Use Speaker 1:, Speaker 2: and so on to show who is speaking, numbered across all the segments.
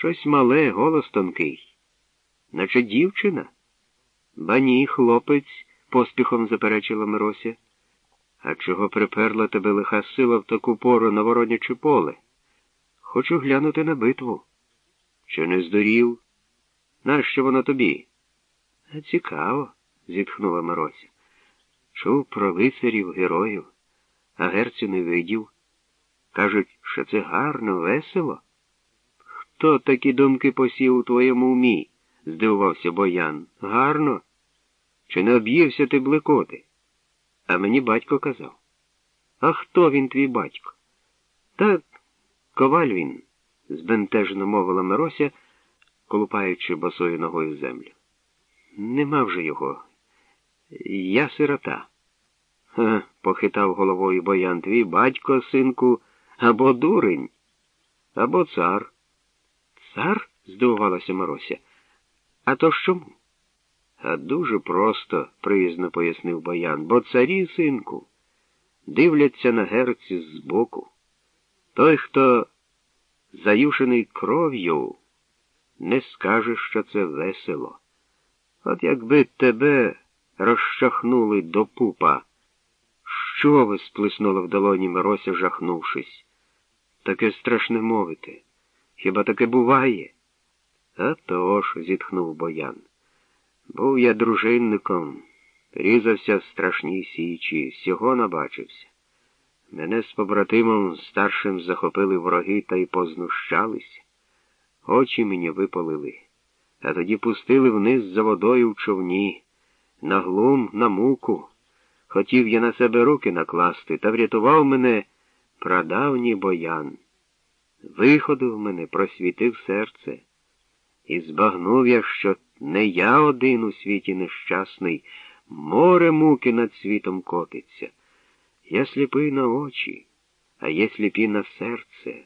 Speaker 1: Щось мале, голос тонкий, наче дівчина. Ба ні, хлопець, поспіхом заперечила Мирося. А чого приперла тебе лиха сила в таку пору на вороняче поле? Хочу глянути на битву. Чи не здурів? Нащо воно тобі? А цікаво, зітхнула Мирося. Чув про лицарів, героїв, а герцю не видів. Кажуть, що це гарно, весело. Хто такі думки посів у твоєму умі? здивувався Боян. Гарно? Чи не об'ївся ти блекоти? А мені батько казав. А хто він твій батько? Так, коваль він, збентежено мовила Мирося, колупаючи босою ногою землю. Нема вже його. Я сирота. Ха, похитав головою боян твій батько, синку, або дурень, або цар. Цар? здивувалася Мирося. А то ж чому? А дуже просто, приязно пояснив Боян, бо царі, синку, дивляться на герці збоку. Той, хто заюшений кров'ю, не скаже, що це весело. От якби тебе розчахнули до пупа. Що ви? сплеснула в долоні Мирося, жахнувшись. Таке страшне мовити. Хіба таке буває? «А тож», – зітхнув Боян. Був я дружинником, різався в страшній січі, всього набачився. Мене з побратимом старшим захопили вороги та й познущались. Очі мені випалили, а тоді пустили вниз за водою в човні, на глум, на муку. Хотів я на себе руки накласти, та врятував мене прадавній боян. Виходив мене, просвітив серце, і збагнув я, що не я один у світі нещасний, море муки над світом котиться. Я сліпий на очі, а є сліпі на серце,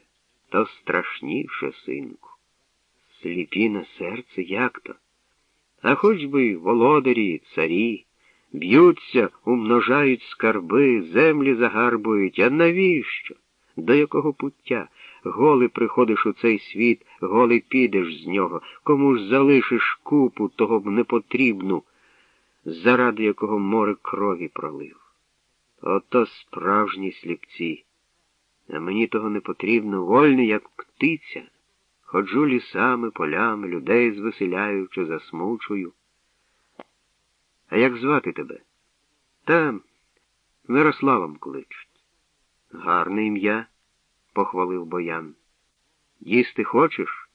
Speaker 1: то страшніше, синку. Сліпі на серце як то? А хоч би володарі, царі, б'ються, умножають скарби, землі загарбують, а навіщо? До якого пуття? Голий приходиш у цей світ, голий підеш з нього, кому ж залишиш купу того б непотрібну, заради якого море крові пролив. Ото справжні сліпці. А мені того не потрібно, вольний, як птиця. Ходжу лісами, полями, людей звеселяючи, засмучую. А як звати тебе? Та Мирославом кличуть. Гарне ім'я похвалив Боян. Їсти хочеш?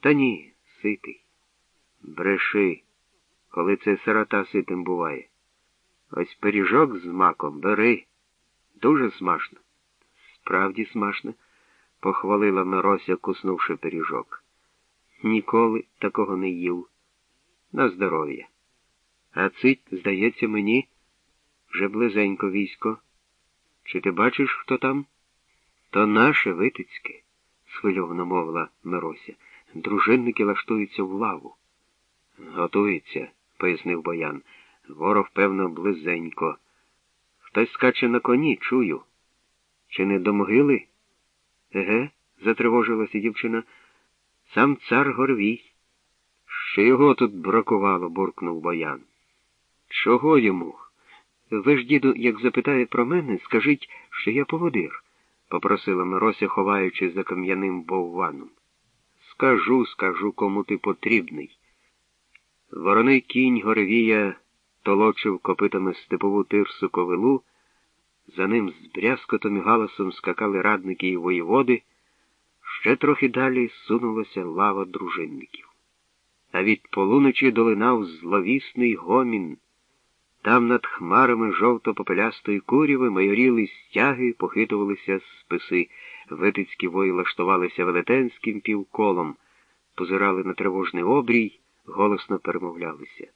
Speaker 1: Та ні, ситий. Бреши, коли це сирота ситим буває. Ось пиріжок з маком бери. Дуже смачно. Справді смачно, похвалила Мирося, куснувши пиріжок. Ніколи такого не їв. На здоров'я. А цить, здається, мені вже близенько військо. Чи ти бачиш, хто там? То наше Витицьке, схвильовано мовила Мирося. Дружинники лаштуються в лаву. Готується, пояснив Боян. Ворог, певно, близенько. Хтось скаче на коні, чую. Чи не до могили? Еге, затривожилася дівчина. Сам цар Горвій. Ще його тут бракувало, буркнув Боян. Чого йому? Ви ж, діду, як запитає про мене, скажіть, що я поводир попросила Мирося, ховаючись за кам'яним бовваном. Скажу, скажу, кому ти потрібний. Вороний кінь Горевія толочив копитами степову тирсу ковилу, за ним з брязкотом і галасом скакали радники і воєводи, ще трохи далі сунулася лава дружинників. А від полуночі долинав зловісний гомін. Там над хмарами жовто-попелястої куряви майоріли стяги, похитувалися списи, витицькі вої лаштувалися велетенським півколом, позирали на тривожний обрій, голосно перемовлялися.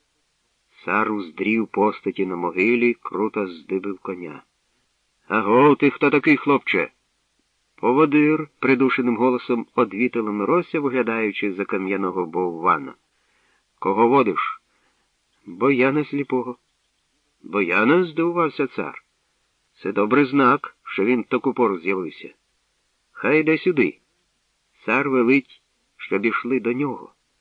Speaker 1: Цар уздрів постаті на могилі, круто здибив коня. Аго, ти хто такий, хлопче? Поводир, придушеним голосом одвітила Мирося, виглядаючи за кам'яного боввана. Кого водиш? Бояна сліпого. Бояна, здивувався цар. Це добрий знак, що він таку пору з'явився. Хай йде сюди. Цар велить, щоб ішли до нього.